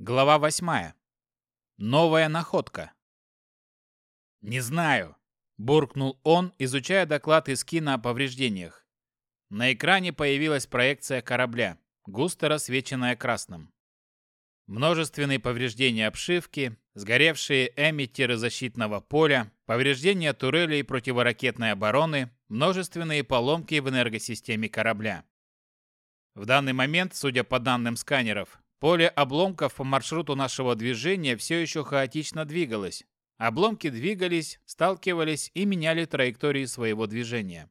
Глава восьмая. Новая находка. «Не знаю», – буркнул он, изучая доклад из кино о повреждениях. На экране появилась проекция корабля, густо рассвеченная красным. Множественные повреждения обшивки, сгоревшие эмиттеры защитного поля, повреждения турелей противоракетной обороны, множественные поломки в энергосистеме корабля. В данный момент, судя по данным сканеров, Поле обломков по маршруту нашего движения все еще хаотично двигалось. Обломки двигались, сталкивались и меняли траектории своего движения.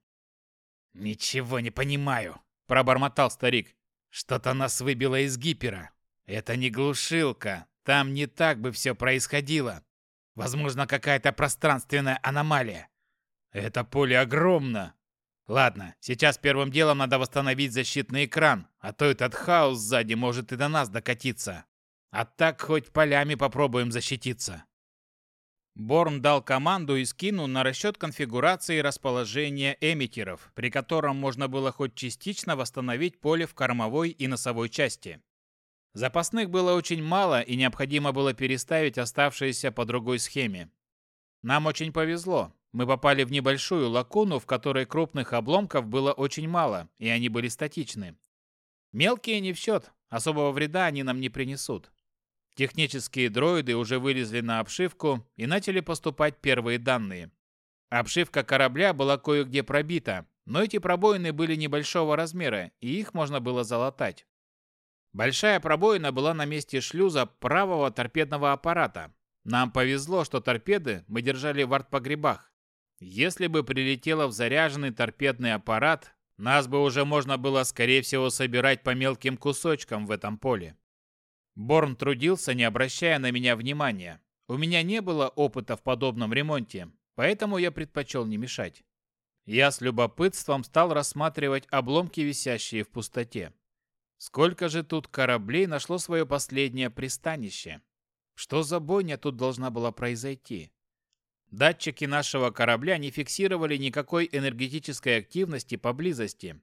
«Ничего не понимаю», – пробормотал старик. «Что-то нас выбило из гипера. Это не глушилка. Там не так бы все происходило. Возможно, какая-то пространственная аномалия. Это поле огромно. Ладно, сейчас первым делом надо восстановить защитный экран, а то этот хаос сзади может и до нас докатиться. А так хоть полями попробуем защититься. Борн дал команду и скинул на расчет конфигурации расположения эмиттеров, при котором можно было хоть частично восстановить поле в кормовой и носовой части. Запасных было очень мало и необходимо было переставить оставшиеся по другой схеме. Нам очень повезло. Мы попали в небольшую лакуну, в которой крупных обломков было очень мало, и они были статичны. Мелкие не в счет, особого вреда они нам не принесут. Технические дроиды уже вылезли на обшивку и начали поступать первые данные. Обшивка корабля была кое-где пробита, но эти пробоины были небольшого размера, и их можно было залатать. Большая пробоина была на месте шлюза правого торпедного аппарата. Нам повезло, что торпеды мы держали в артпогребах. Если бы прилетело в заряженный торпедный аппарат, нас бы уже можно было, скорее всего, собирать по мелким кусочкам в этом поле. Борн трудился, не обращая на меня внимания. У меня не было опыта в подобном ремонте, поэтому я предпочел не мешать. Я с любопытством стал рассматривать обломки, висящие в пустоте. Сколько же тут кораблей нашло свое последнее пристанище? Что за бойня тут должна была произойти? Датчики нашего корабля не фиксировали никакой энергетической активности поблизости.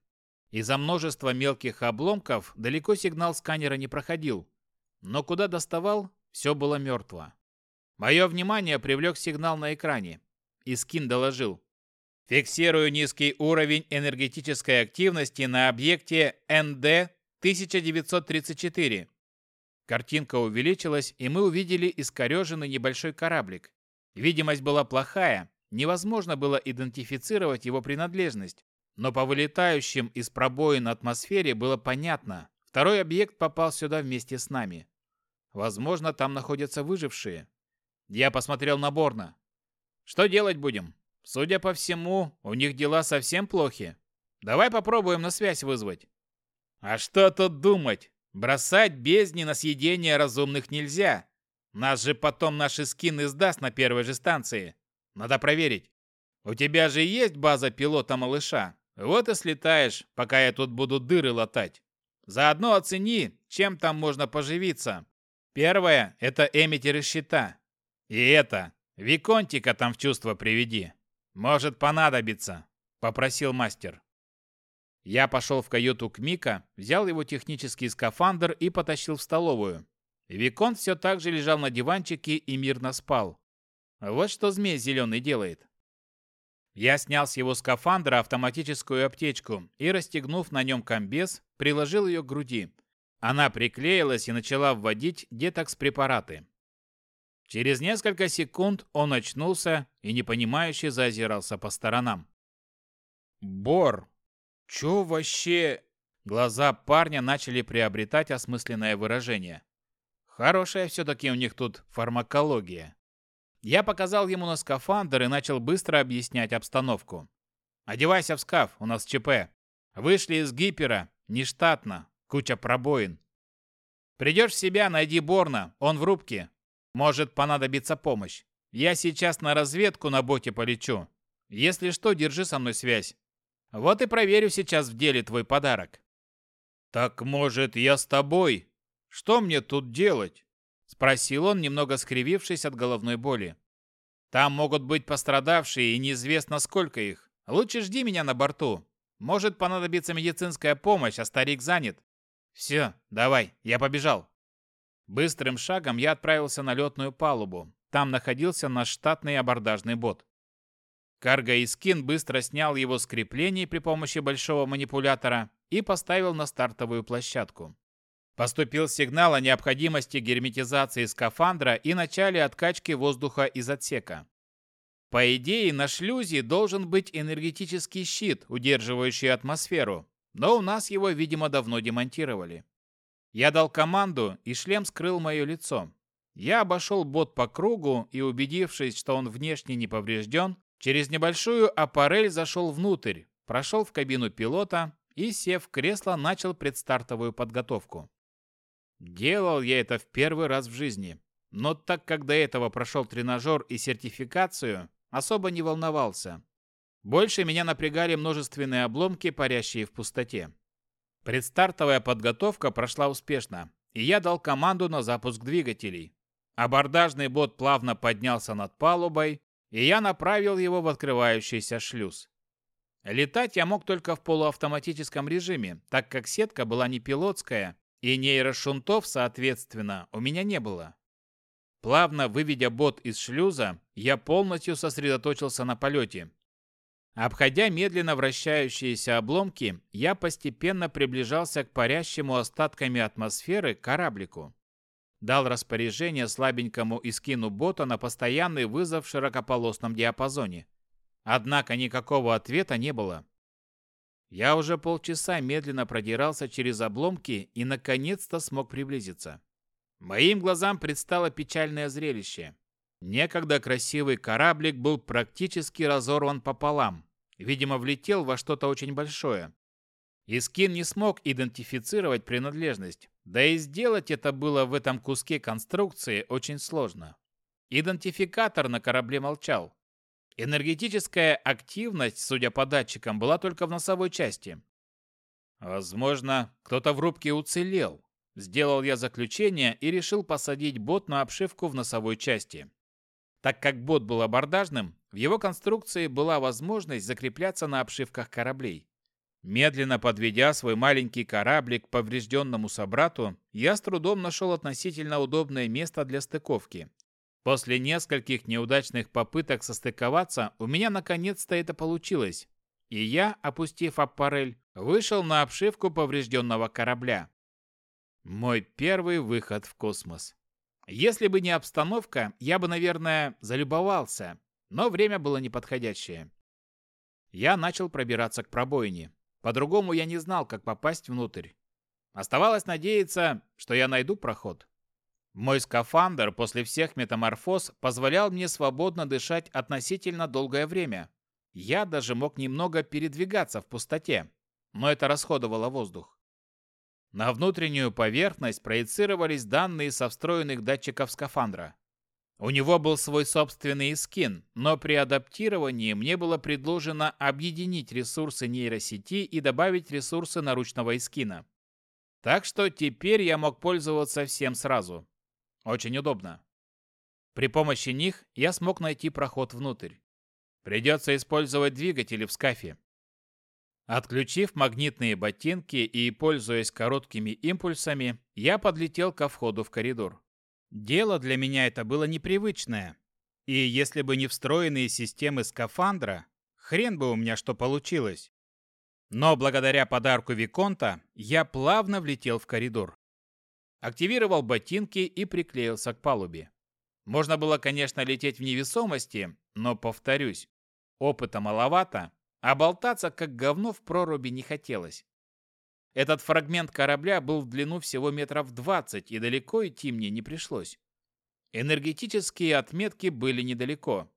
Из-за множества мелких обломков далеко сигнал сканера не проходил. Но куда доставал, все было мертво. Мое внимание привлек сигнал на экране. Искин доложил. Фиксирую низкий уровень энергетической активности на объекте НД-1934. Картинка увеличилась, и мы увидели искореженный небольшой кораблик. Видимость была плохая, невозможно было идентифицировать его принадлежность, но по вылетающим из пробоин атмосфере было понятно, второй объект попал сюда вместе с нами. Возможно, там находятся выжившие. Я посмотрел на Борна. Что делать будем? Судя по всему, у них дела совсем плохи. Давай попробуем на связь вызвать. А что тут думать? Бросать бездни на съедение разумных нельзя. Нас же потом наши скины сдаст на первой же станции. Надо проверить. У тебя же есть база пилота малыша. Вот и слетаешь, пока я тут буду дыры латать. Заодно оцени, чем там можно поживиться. Первое – это эмиттеры щита. И это, Виконтика там в чувство приведи. Может понадобиться, попросил мастер. Я пошел в каюту к Мика, взял его технический скафандр и потащил в столовую. Виконт все так же лежал на диванчике и мирно спал. Вот что змей зеленый делает. Я снял с его скафандра автоматическую аптечку и, расстегнув на нем комбез, приложил ее к груди. Она приклеилась и начала вводить детокс-препараты. Через несколько секунд он очнулся и непонимающе заозирался по сторонам. «Бор, чё вообще...» Глаза парня начали приобретать осмысленное выражение. Хорошая все-таки у них тут фармакология. Я показал ему на скафандр и начал быстро объяснять обстановку. «Одевайся в скаф, у нас ЧП. Вышли из гипера, нештатно, куча пробоин. Придешь в себя, найди Борна, он в рубке. Может понадобиться помощь. Я сейчас на разведку на боте полечу. Если что, держи со мной связь. Вот и проверю сейчас в деле твой подарок». «Так, может, я с тобой?» Что мне тут делать?» – спросил он, немного скривившись от головной боли. «Там могут быть пострадавшие, и неизвестно, сколько их. Лучше жди меня на борту. Может понадобиться медицинская помощь, а старик занят. Все, давай, я побежал». Быстрым шагом я отправился на летную палубу. Там находился наш штатный абордажный бот. Карго Искин быстро снял его с креплений при помощи большого манипулятора и поставил на стартовую площадку. Поступил сигнал о необходимости герметизации скафандра и начале откачки воздуха из отсека. По идее, на шлюзе должен быть энергетический щит, удерживающий атмосферу, но у нас его, видимо, давно демонтировали. Я дал команду, и шлем скрыл мое лицо. Я обошел бот по кругу и, убедившись, что он внешне не поврежден, через небольшую аппарель зашел внутрь, прошел в кабину пилота и, сев в кресло, начал предстартовую подготовку. Делал я это в первый раз в жизни, но так как до этого прошел тренажер и сертификацию, особо не волновался. Больше меня напрягали множественные обломки, парящие в пустоте. Предстартовая подготовка прошла успешно, и я дал команду на запуск двигателей. Абордажный бот плавно поднялся над палубой, и я направил его в открывающийся шлюз. Летать я мог только в полуавтоматическом режиме, так как сетка была не пилотская, и нейрошунтов, соответственно, у меня не было. Плавно выведя бот из шлюза, я полностью сосредоточился на полете. Обходя медленно вращающиеся обломки, я постепенно приближался к парящему остатками атмосферы кораблику. Дал распоряжение слабенькому искину бота на постоянный вызов в широкополосном диапазоне. Однако никакого ответа не было. Я уже полчаса медленно продирался через обломки и наконец-то смог приблизиться. Моим глазам предстало печальное зрелище. Некогда красивый кораблик был практически разорван пополам. Видимо, влетел во что-то очень большое. Искин не смог идентифицировать принадлежность, да и сделать это было в этом куске конструкции очень сложно. Идентификатор на корабле молчал. Энергетическая активность, судя по датчикам, была только в носовой части. Возможно, кто-то в рубке уцелел, Сделал я заключение и решил посадить бот на обшивку в носовой части. Так как бот был абордажным, в его конструкции была возможность закрепляться на обшивках кораблей. Медленно подведя свой маленький кораблик к поврежденному собрату, я с трудом нашел относительно удобное место для стыковки. После нескольких неудачных попыток состыковаться, у меня наконец-то это получилось, и я, опустив аппарель, вышел на обшивку поврежденного корабля. Мой первый выход в космос. Если бы не обстановка, я бы, наверное, залюбовался, но время было неподходящее. Я начал пробираться к пробоине. По-другому я не знал, как попасть внутрь. Оставалось надеяться, что я найду проход. Мой скафандр после всех метаморфоз позволял мне свободно дышать относительно долгое время. Я даже мог немного передвигаться в пустоте, но это расходовало воздух. На внутреннюю поверхность проецировались данные со встроенных датчиков скафандра. У него был свой собственный скин, но при адаптировании мне было предложено объединить ресурсы нейросети и добавить ресурсы наручного эскина. Так что теперь я мог пользоваться всем сразу. Очень удобно. При помощи них я смог найти проход внутрь. Придется использовать двигатели в скафе. Отключив магнитные ботинки и пользуясь короткими импульсами, я подлетел ко входу в коридор. Дело для меня это было непривычное. И если бы не встроенные системы скафандра, хрен бы у меня что получилось. Но благодаря подарку Виконта я плавно влетел в коридор. Активировал ботинки и приклеился к палубе. Можно было, конечно, лететь в невесомости, но, повторюсь, опыта маловато, а болтаться как говно в проруби не хотелось. Этот фрагмент корабля был в длину всего метров двадцать, и далеко идти мне не пришлось. Энергетические отметки были недалеко.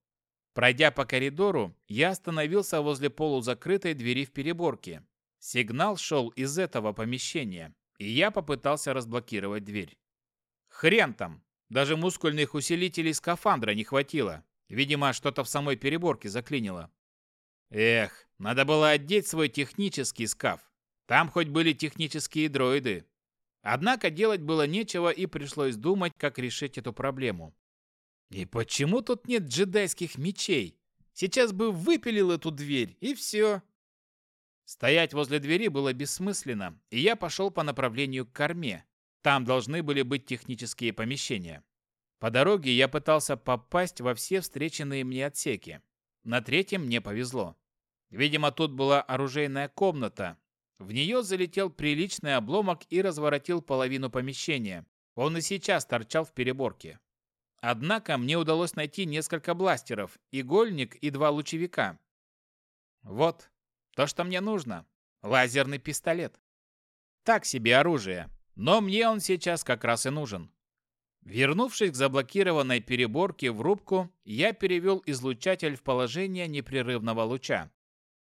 Пройдя по коридору, я остановился возле полузакрытой двери в переборке. Сигнал шел из этого помещения, и я попытался разблокировать дверь. Хрен там! Даже мускульных усилителей скафандра не хватило. Видимо, что-то в самой переборке заклинило. Эх, надо было одеть свой технический скаф. Там хоть были технические дроиды. Однако делать было нечего и пришлось думать, как решить эту проблему. И почему тут нет джедайских мечей? Сейчас бы выпилил эту дверь, и все. Стоять возле двери было бессмысленно, и я пошел по направлению к корме. Там должны были быть технические помещения. По дороге я пытался попасть во все встреченные мне отсеки. На третьем мне повезло. Видимо, тут была оружейная комната. В нее залетел приличный обломок и разворотил половину помещения. Он и сейчас торчал в переборке. Однако мне удалось найти несколько бластеров, игольник и два лучевика. Вот, то, что мне нужно. Лазерный пистолет. Так себе оружие, но мне он сейчас как раз и нужен. Вернувшись к заблокированной переборке в рубку, я перевел излучатель в положение непрерывного луча.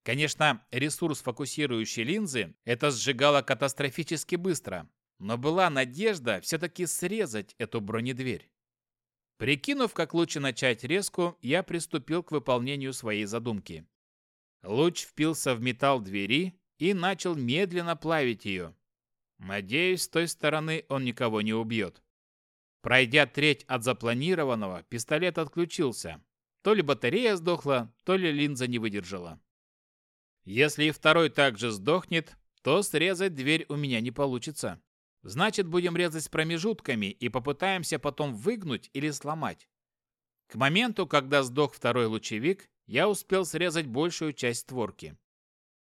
Конечно, ресурс фокусирующей линзы это сжигало катастрофически быстро, но была надежда все-таки срезать эту бронедверь. Прикинув, как лучше начать резку, я приступил к выполнению своей задумки. Луч впился в металл двери и начал медленно плавить ее. Надеюсь, с той стороны он никого не убьет. Пройдя треть от запланированного, пистолет отключился. То ли батарея сдохла, то ли линза не выдержала. Если и второй также сдохнет, то срезать дверь у меня не получится. Значит, будем резать с промежутками и попытаемся потом выгнуть или сломать. К моменту, когда сдох второй лучевик, я успел срезать большую часть створки.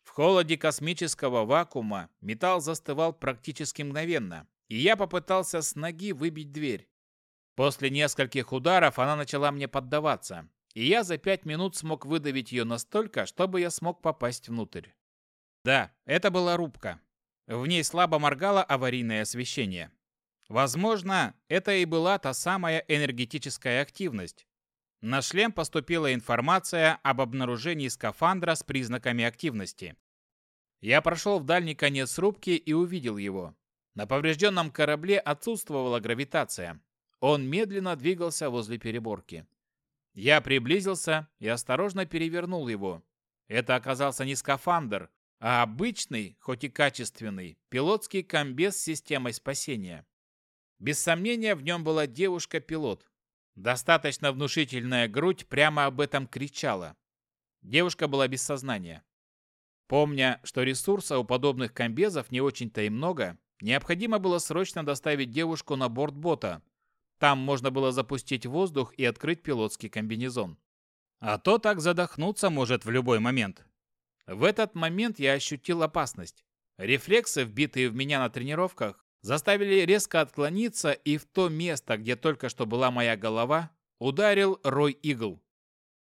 В холоде космического вакуума металл застывал практически мгновенно, и я попытался с ноги выбить дверь. После нескольких ударов она начала мне поддаваться, и я за пять минут смог выдавить ее настолько, чтобы я смог попасть внутрь. Да, это была рубка. В ней слабо моргало аварийное освещение. Возможно, это и была та самая энергетическая активность. На шлем поступила информация об обнаружении скафандра с признаками активности. Я прошел в дальний конец рубки и увидел его. На поврежденном корабле отсутствовала гравитация. Он медленно двигался возле переборки. Я приблизился и осторожно перевернул его. Это оказался не скафандр, а обычный, хоть и качественный, пилотский комбез с системой спасения. Без сомнения, в нем была девушка-пилот. Достаточно внушительная грудь прямо об этом кричала. Девушка была без сознания. Помня, что ресурса у подобных комбезов не очень-то и много, необходимо было срочно доставить девушку на борт бота. Там можно было запустить воздух и открыть пилотский комбинезон. А то так задохнуться может в любой момент. В этот момент я ощутил опасность. Рефлексы, вбитые в меня на тренировках, заставили резко отклониться, и в то место, где только что была моя голова, ударил рой игл.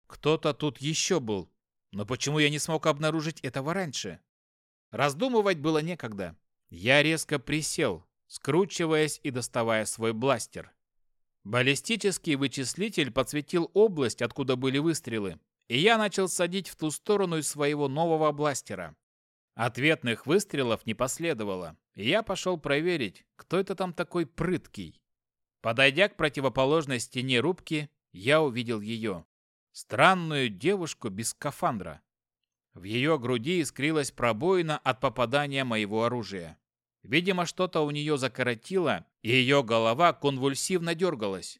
Кто-то тут еще был, но почему я не смог обнаружить этого раньше? Раздумывать было некогда. Я резко присел, скручиваясь и доставая свой бластер. Баллистический вычислитель подсветил область, откуда были выстрелы, и я начал садить в ту сторону из своего нового бластера. Ответных выстрелов не последовало, я пошел проверить, кто это там такой прыткий. Подойдя к противоположной стене рубки, я увидел ее. Странную девушку без скафандра. В ее груди искрилась пробоина от попадания моего оружия. Видимо, что-то у нее закоротило, и ее голова конвульсивно дергалась.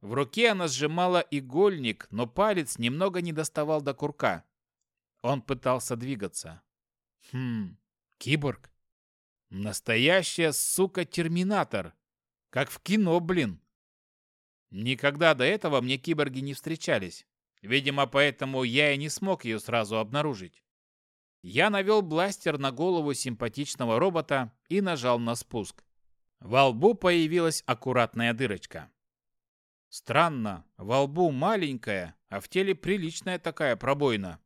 В руке она сжимала игольник, но палец немного не доставал до курка. Он пытался двигаться. Хм, киборг. Настоящая сука-терминатор. Как в кино, блин. Никогда до этого мне киборги не встречались. Видимо, поэтому я и не смог ее сразу обнаружить. Я навел бластер на голову симпатичного робота и нажал на спуск. Во лбу появилась аккуратная дырочка. Странно, во лбу маленькая, а в теле приличная такая пробоина.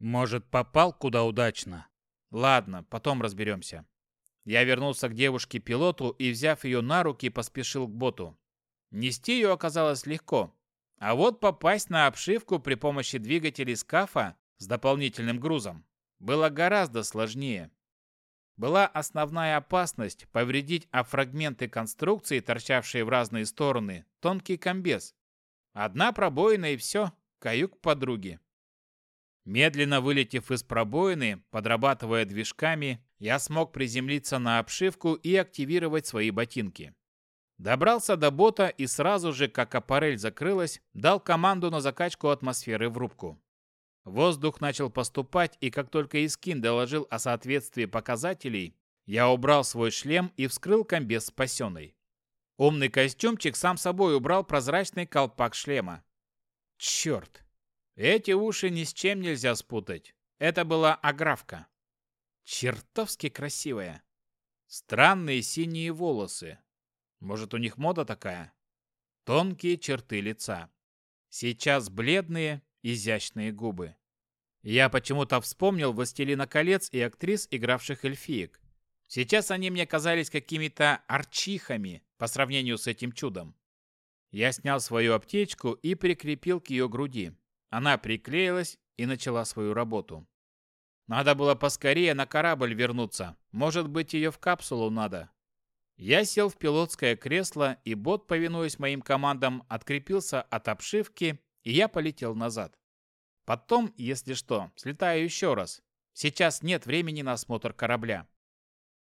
Может, попал куда удачно? Ладно, потом разберемся. Я вернулся к девушке-пилоту и, взяв ее на руки, поспешил к боту. Нести ее оказалось легко. А вот попасть на обшивку при помощи двигателей скафа с дополнительным грузом было гораздо сложнее была основная опасность повредить о фрагменты конструкции, торчавшие в разные стороны, тонкий комбез. Одна пробоина и все, каюк подруги. Медленно вылетев из пробоины, подрабатывая движками, я смог приземлиться на обшивку и активировать свои ботинки. Добрался до бота и сразу же, как аппарель закрылась, дал команду на закачку атмосферы в рубку. Воздух начал поступать, и как только Искин доложил о соответствии показателей, Я убрал свой шлем и вскрыл комбез спасенной. Умный костюмчик сам собой убрал прозрачный колпак шлема. Черт! Эти уши ни с чем нельзя спутать. Это была аграфка. Чертовски красивая. Странные синие волосы. Может, у них мода такая? Тонкие черты лица. Сейчас бледные, изящные губы. Я почему-то вспомнил «Властелина колец» и актрис, игравших эльфиек. Сейчас они мне казались какими-то арчихами по сравнению с этим чудом. Я снял свою аптечку и прикрепил к ее груди. Она приклеилась и начала свою работу. Надо было поскорее на корабль вернуться. Может быть, ее в капсулу надо. Я сел в пилотское кресло, и бот, повинуясь моим командам, открепился от обшивки, и я полетел назад. Потом, если что, слетаю еще раз. Сейчас нет времени на осмотр корабля.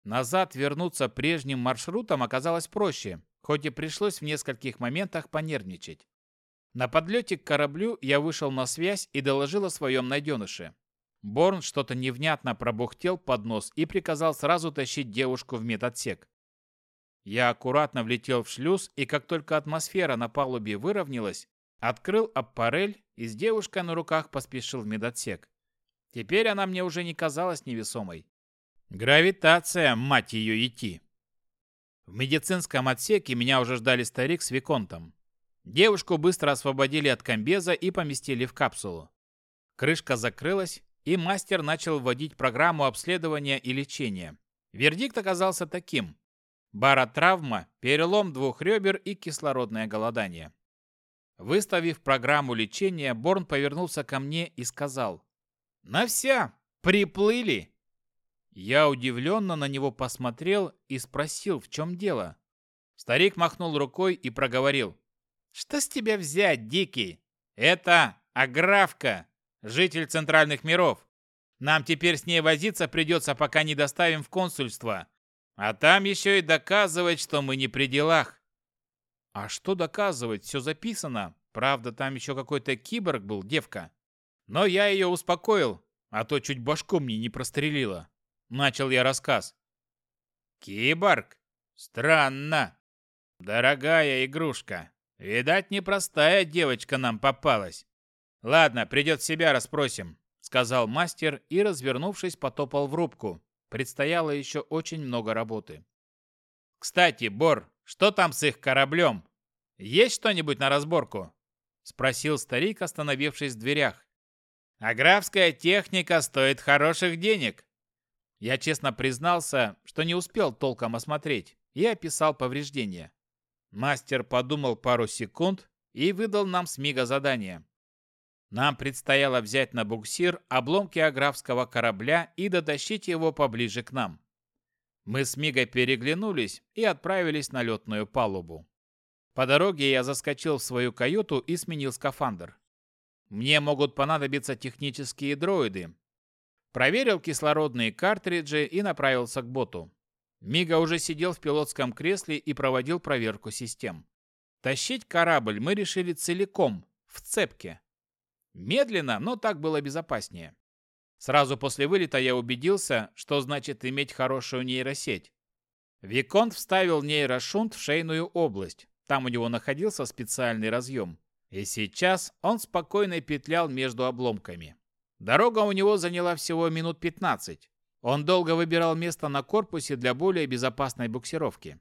Назад вернуться прежним маршрутом оказалось проще, хоть и пришлось в нескольких моментах понервничать. На подлете к кораблю я вышел на связь и доложил о своем найденыше. Борн что-то невнятно пробухтел под нос и приказал сразу тащить девушку в медотсек. Я аккуратно влетел в шлюз, и как только атмосфера на палубе выровнялась, Открыл аппарель и с девушкой на руках поспешил в медотсек. Теперь она мне уже не казалась невесомой. Гравитация, мать ее, идти. В медицинском отсеке меня уже ждали старик с Виконтом. Девушку быстро освободили от комбеза и поместили в капсулу. Крышка закрылась, и мастер начал вводить программу обследования и лечения. Вердикт оказался таким. Баротравма, перелом двух ребер и кислородное голодание. Выставив программу лечения, Борн повернулся ко мне и сказал. «На вся! Приплыли!» Я удивленно на него посмотрел и спросил, в чем дело. Старик махнул рукой и проговорил. «Что с тебя взять, Дикий? Это Аграфка, житель центральных миров. Нам теперь с ней возиться придется, пока не доставим в консульство. А там еще и доказывать, что мы не при делах. А что доказывать? Все записано. Правда, там еще какой-то киборг был, девка. Но я ее успокоил, а то чуть башку мне не прострелила. Начал я рассказ. Киборг? Странно. Дорогая игрушка. Видать, непростая девочка нам попалась. Ладно, придет в себя, расспросим, сказал мастер и, развернувшись, потопал в рубку. Предстояло еще очень много работы. Кстати, Бор, что там с их кораблем? Есть что-нибудь на разборку?» — спросил старик, остановившись в дверях. «Аграфская техника стоит хороших денег». Я честно признался, что не успел толком осмотреть, и описал повреждения. Мастер подумал пару секунд и выдал нам с мига задание. Нам предстояло взять на буксир обломки аграфского корабля и дотащить его поближе к нам. Мы с Мигой переглянулись и отправились на летную палубу. По дороге я заскочил в свою каюту и сменил скафандр. Мне могут понадобиться технические дроиды. Проверил кислородные картриджи и направился к боту. Мига уже сидел в пилотском кресле и проводил проверку систем. Тащить корабль мы решили целиком, в цепке. Медленно, но так было безопаснее. Сразу после вылета я убедился, что значит иметь хорошую нейросеть. Виконт вставил нейрошунт в шейную область, там у него находился специальный разъем. И сейчас он спокойно петлял между обломками. Дорога у него заняла всего минут 15. Он долго выбирал место на корпусе для более безопасной буксировки.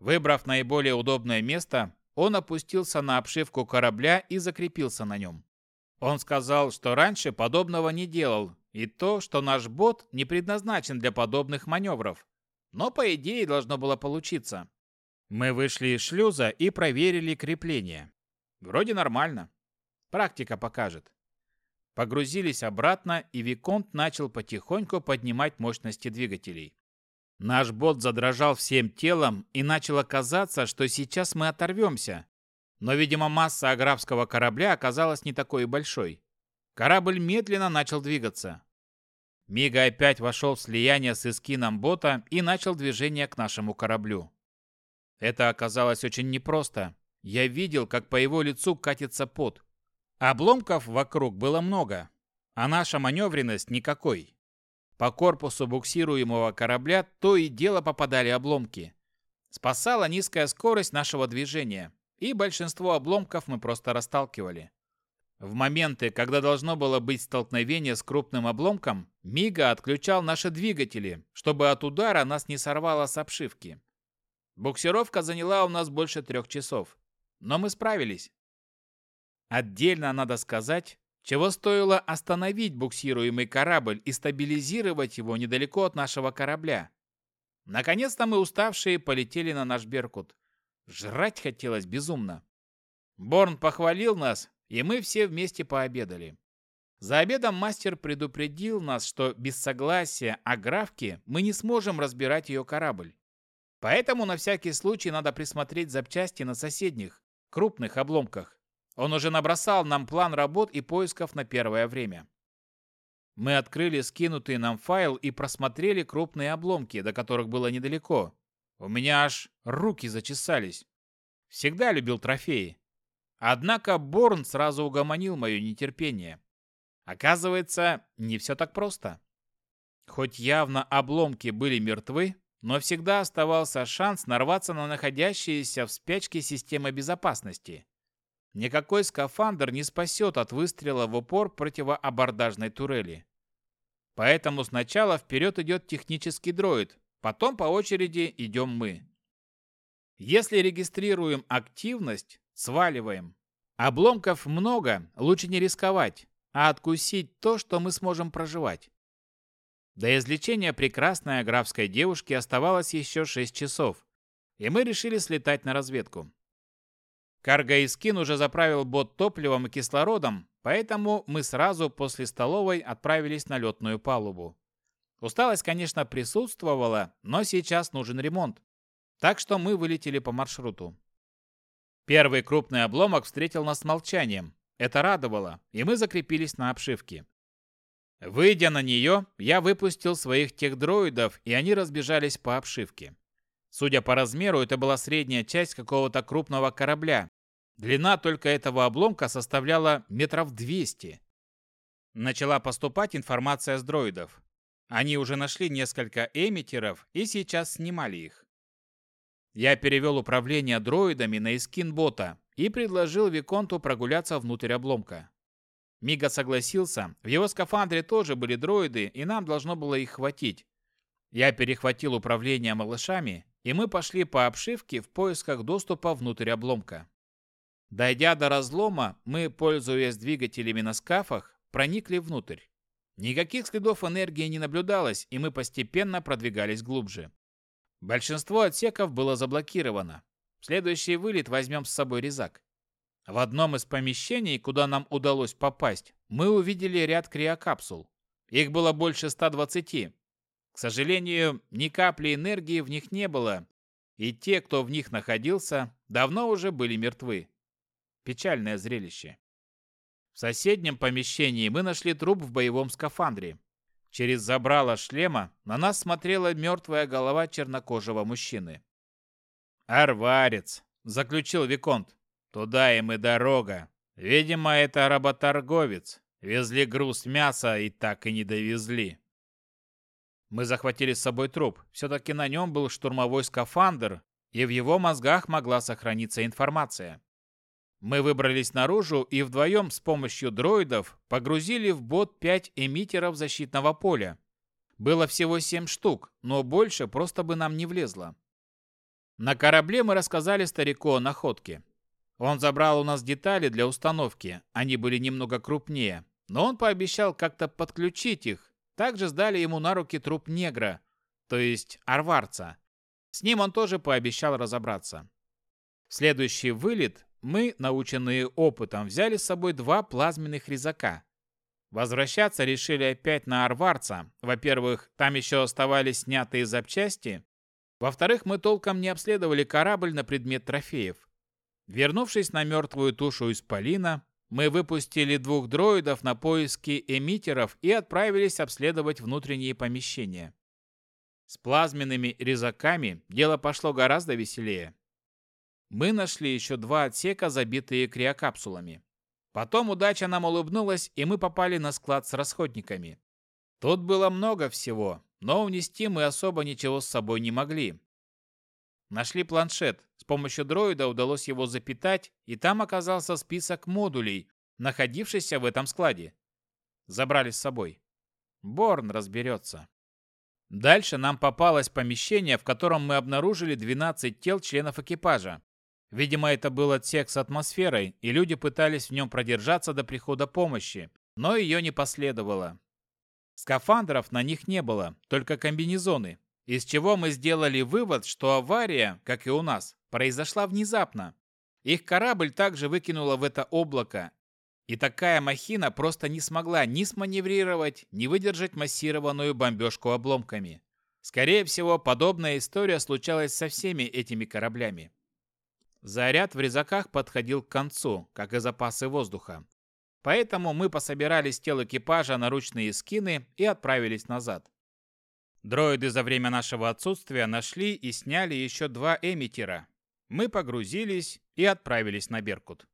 Выбрав наиболее удобное место, он опустился на обшивку корабля и закрепился на нем. Он сказал, что раньше подобного не делал, и то, что наш бот не предназначен для подобных маневров. Но по идее должно было получиться. Мы вышли из шлюза и проверили крепление. Вроде нормально. Практика покажет. Погрузились обратно, и Виконт начал потихоньку поднимать мощности двигателей. Наш бот задрожал всем телом, и начало казаться, что сейчас мы оторвемся. Но, видимо, масса аграфского корабля оказалась не такой большой. Корабль медленно начал двигаться. Мига опять вошел в слияние с эскином бота и начал движение к нашему кораблю. Это оказалось очень непросто. Я видел, как по его лицу катится пот. Обломков вокруг было много, а наша маневренность никакой. по корпусу буксируемого корабля то и дело попадали обломки. Спасала низкая скорость нашего движения, и большинство обломков мы просто расталкивали. В моменты, когда должно было быть столкновение с крупным обломком, Мига отключал наши двигатели, чтобы от удара нас не сорвало с обшивки. Буксировка заняла у нас больше трех часов, но мы справились. Отдельно надо сказать, чего стоило остановить буксируемый корабль и стабилизировать его недалеко от нашего корабля. Наконец-то мы уставшие полетели на наш Беркут. Жрать хотелось безумно. Борн похвалил нас, и мы все вместе пообедали. За обедом мастер предупредил нас, что без согласия Аграфки мы не сможем разбирать ее корабль. Поэтому на всякий случай надо присмотреть запчасти на соседних, крупных обломках. Он уже набросал нам план работ и поисков на первое время. Мы открыли скинутый нам файл и просмотрели крупные обломки, до которых было недалеко. У меня аж руки зачесались. Всегда любил трофеи. Однако Борн сразу угомонил мое нетерпение. Оказывается, не все так просто. Хоть явно обломки были мертвы, но всегда оставался шанс нарваться на находящиеся в спячке системы безопасности. Никакой скафандр не спасет от выстрела в упор противоабордажной турели. Поэтому сначала вперед идет технический дроид, потом по очереди идем мы. Если регистрируем активность, сваливаем. Обломков много, лучше не рисковать, а откусить то, что мы сможем проживать. До излечения прекрасной графской девушки оставалось еще 6 часов, и мы решили слетать на разведку. Карго Искин уже заправил бот топливом и кислородом, поэтому мы сразу после столовой отправились на летную палубу. Усталость, конечно, присутствовала, но сейчас нужен ремонт. Так что мы вылетели по маршруту. Первый крупный обломок встретил нас молчанием. Это радовало, и мы закрепились на обшивке. Выйдя на нее, я выпустил своих техдроидов, и они разбежались по обшивке. Судя по размеру, это была средняя часть какого-то крупного корабля. Длина только этого обломка составляла метров 200. Начала поступать информация с дроидов. Они уже нашли несколько эмиттеров и сейчас снимали их. Я перевел управление дроидами на эскин-бота и предложил Виконту прогуляться внутрь обломка. Мига согласился, в его скафандре тоже были дроиды, и нам должно было их хватить. Я перехватил управление малышами, и мы пошли по обшивке в поисках доступа внутрь обломка. Дойдя до разлома, мы, пользуясь двигателями на скафах, проникли внутрь. Никаких следов энергии не наблюдалось, и мы постепенно продвигались глубже. Большинство отсеков было заблокировано. Следующий вылет возьмем с собой резак. В одном из помещений, куда нам удалось попасть, мы увидели ряд криокапсул. Их было больше 120. К сожалению, ни капли энергии в них не было, и те, кто в них находился, давно уже были мертвы. Печальное зрелище. В соседнем помещении мы нашли труп в боевом скафандре. Через забрало шлема на нас смотрела мертвая голова чернокожего мужчины. «Арварец», — заключил Виконт. Туда им и дорога. Видимо, это работорговец. Везли груз мяса и так и не довезли. Мы захватили с собой труп. Все-таки на нем был штурмовой скафандр, и в его мозгах могла сохраниться информация. Мы выбрались наружу и вдвоем с помощью дроидов погрузили в бот 5 эмиттеров защитного поля. Было всего 7 штук, но больше просто бы нам не влезло. На корабле мы рассказали старику о находке. Он забрал у нас детали для установки, они были немного крупнее, но он пообещал как-то подключить их. Также сдали ему на руки труп негра, то есть арварца. С ним он тоже пообещал разобраться. Следующий вылет мы, наученные опытом, взяли с собой два плазменных резака. Возвращаться решили опять на Арварца. Во-первых, там еще оставались снятые запчасти. Во-вторых, мы толком не обследовали корабль на предмет трофеев. Вернувшись на мертвую тушу Исполина, мы выпустили двух дроидов на поиски эмиттеров и отправились обследовать внутренние помещения. С плазменными резаками дело пошло гораздо веселее. Мы нашли еще два отсека, забитые криокапсулами. Потом удача нам улыбнулась, и мы попали на склад с расходниками. Тут было много всего, но унести мы особо ничего с собой не могли. Нашли планшет, с помощью дроида удалось его запитать, и там оказался список модулей, находившихся в этом складе. Забрали с собой. Борн разберется. Дальше нам попалось помещение, в котором мы обнаружили 12 тел членов экипажа. Видимо, это был отсек с атмосферой, и люди пытались в нем продержаться до прихода помощи, но ее не последовало. Скафандров на них не было, только комбинезоны, из чего мы сделали вывод, что авария, как и у нас, произошла внезапно. Их корабль также выкинуло в это облако, и такая махина просто не смогла ни сманеврировать, ни выдержать массированную бомбежку обломками. Скорее всего, подобная история случалась со всеми этими кораблями. Заряд в резаках подходил к концу, как и запасы воздуха. Поэтому мы пособирали с тел экипажа наручные скины и отправились назад. Дроиды за время нашего отсутствия нашли и сняли еще два эмиттера. Мы погрузились и отправились на Беркут.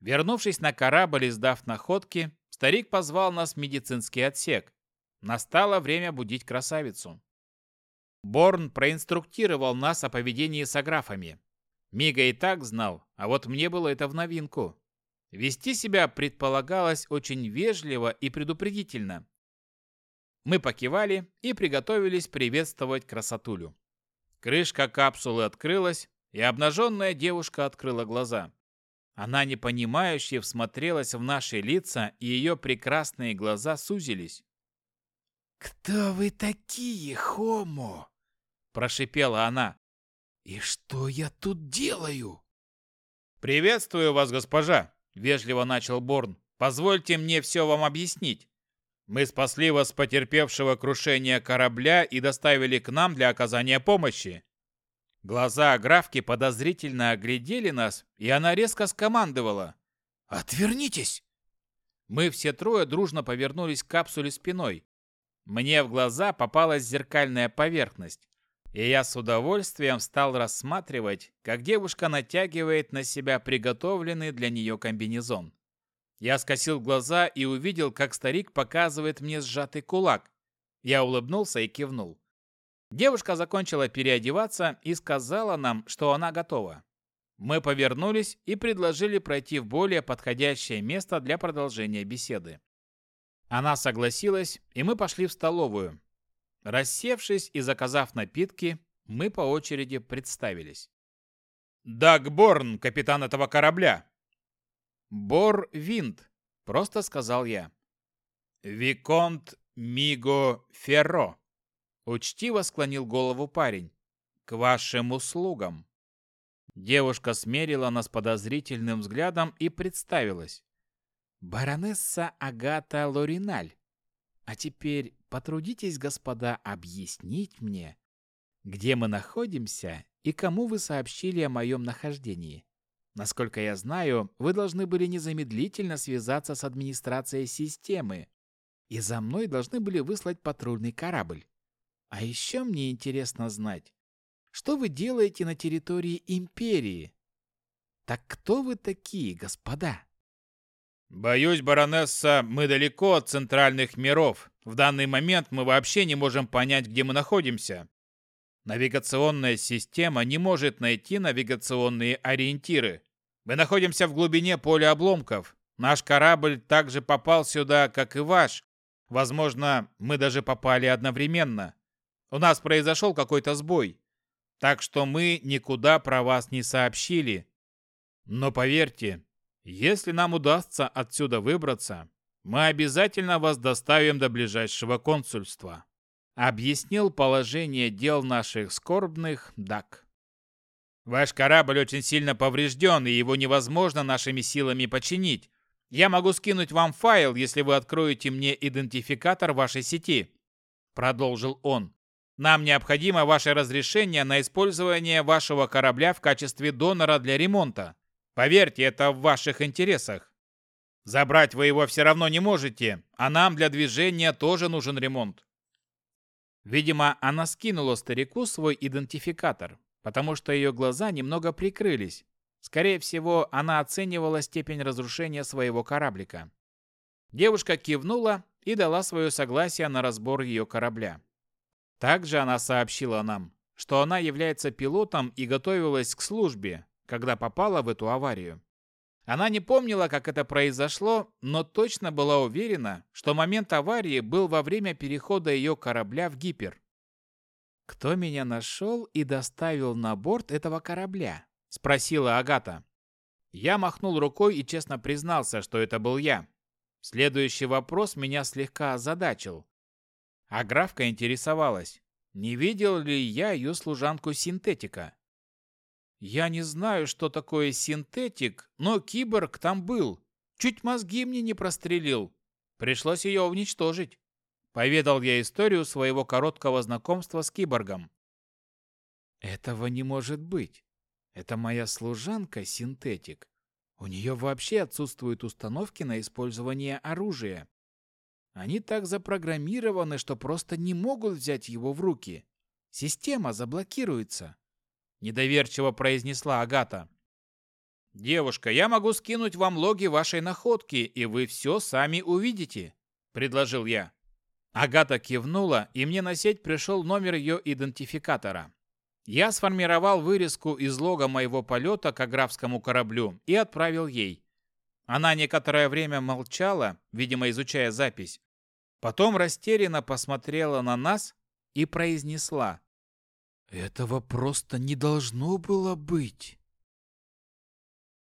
Вернувшись на корабль и сдав находки, старик позвал нас в медицинский отсек. Настало время будить красавицу. Борн проинструктировал нас о поведении с аграфами. Мига и так знал, а вот мне было это в новинку. Вести себя предполагалось очень вежливо и предупредительно. Мы покивали и приготовились приветствовать красотулю. Крышка капсулы открылась, и обнаженная девушка открыла глаза. Она непонимающе всмотрелась в наши лица, и ее прекрасные глаза сузились. «Кто вы такие, Хомо?» – прошипела она. «И что я тут делаю?» «Приветствую вас, госпожа!» – вежливо начал Борн. «Позвольте мне все вам объяснить. Мы спасли вас потерпевшего крушения корабля и доставили к нам для оказания помощи. Глаза Аграфки подозрительно оглядели нас, и она резко скомандовала. «Отвернитесь!» Мы все трое дружно повернулись к капсуле спиной. Мне в глаза попалась зеркальная поверхность, и я с удовольствием стал рассматривать, как девушка натягивает на себя приготовленный для нее комбинезон. Я скосил глаза и увидел, как старик показывает мне сжатый кулак. Я улыбнулся и кивнул. Девушка закончила переодеваться и сказала нам, что она готова. Мы повернулись и предложили пройти в более подходящее место для продолжения беседы. Она согласилась, и мы пошли в столовую. Рассевшись и заказав напитки, мы по очереди представились. «Даг Борн, капитан этого корабля!» «Бор Винт», — просто сказал я. «Виконт Миго Ферро», Учтиво склонил голову парень. «К вашим услугам!» Девушка смерила нас подозрительным взглядом и представилась. «Баронесса Агата Лориналь. А теперь потрудитесь, господа, объяснить мне, где мы находимся и кому вы сообщили о моем нахождении. Насколько я знаю, вы должны были незамедлительно связаться с администрацией системы, и за мной должны были выслать патрульный корабль. А еще мне интересно знать, что вы делаете на территории империи? Так кто вы такие, господа? Боюсь, баронесса, мы далеко от центральных миров. В данный момент мы вообще не можем понять, где мы находимся. Навигационная система не может найти навигационные ориентиры. Мы находимся в глубине поля обломков. Наш корабль также попал сюда, как и ваш. Возможно, мы даже попали одновременно. У нас произошел какой-то сбой. Так что мы никуда про вас не сообщили. Но поверьте, если нам удастся отсюда выбраться, мы обязательно вас доставим до ближайшего консульства. Объяснил положение дел наших скорбных Дак. Ваш корабль очень сильно поврежден, и его невозможно нашими силами починить. Я могу скинуть вам файл, если вы откроете мне идентификатор вашей сети. Продолжил он. Нам необходимо ваше разрешение на использование вашего корабля в качестве донора для ремонта. Поверьте, это в ваших интересах. Забрать вы его все равно не можете, а нам для движения тоже нужен ремонт. Видимо, она скинула старику свой идентификатор, потому что ее глаза немного прикрылись. Скорее всего, она оценивала степень разрушения своего кораблика. Девушка кивнула и дала свое согласие на разбор ее корабля. Также она сообщила нам, что она является пилотом и готовилась к службе, когда попала в эту аварию. Она не помнила, как это произошло, но точно была уверена, что момент аварии был во время перехода ее корабля в гипер. «Кто меня нашел и доставил на борт этого корабля?» – спросила Агата. Я махнул рукой и честно признался, что это был я. Следующий вопрос меня слегка озадачил. А интересовалась, не видел ли я ее служанку-синтетика. Я не знаю, что такое синтетик, но киборг там был. Чуть мозги мне не прострелил. Пришлось ее уничтожить. Поведал я историю своего короткого знакомства с киборгом. Этого не может быть. Это моя служанка синтетик. У нее вообще отсутствуют установки на использование оружия. Они так запрограммированы, что просто не могут взять его в руки. Система заблокируется. Недоверчиво произнесла Агата. «Девушка, я могу скинуть вам логи вашей находки, и вы все сами увидите», – предложил я. Агата кивнула, и мне на сеть пришел номер ее идентификатора. Я сформировал вырезку из лога моего полета к аграфскому кораблю и отправил ей. Она некоторое время молчала, видимо, изучая запись. Потом растерянно посмотрела на нас и произнесла. Этого просто не должно было быть.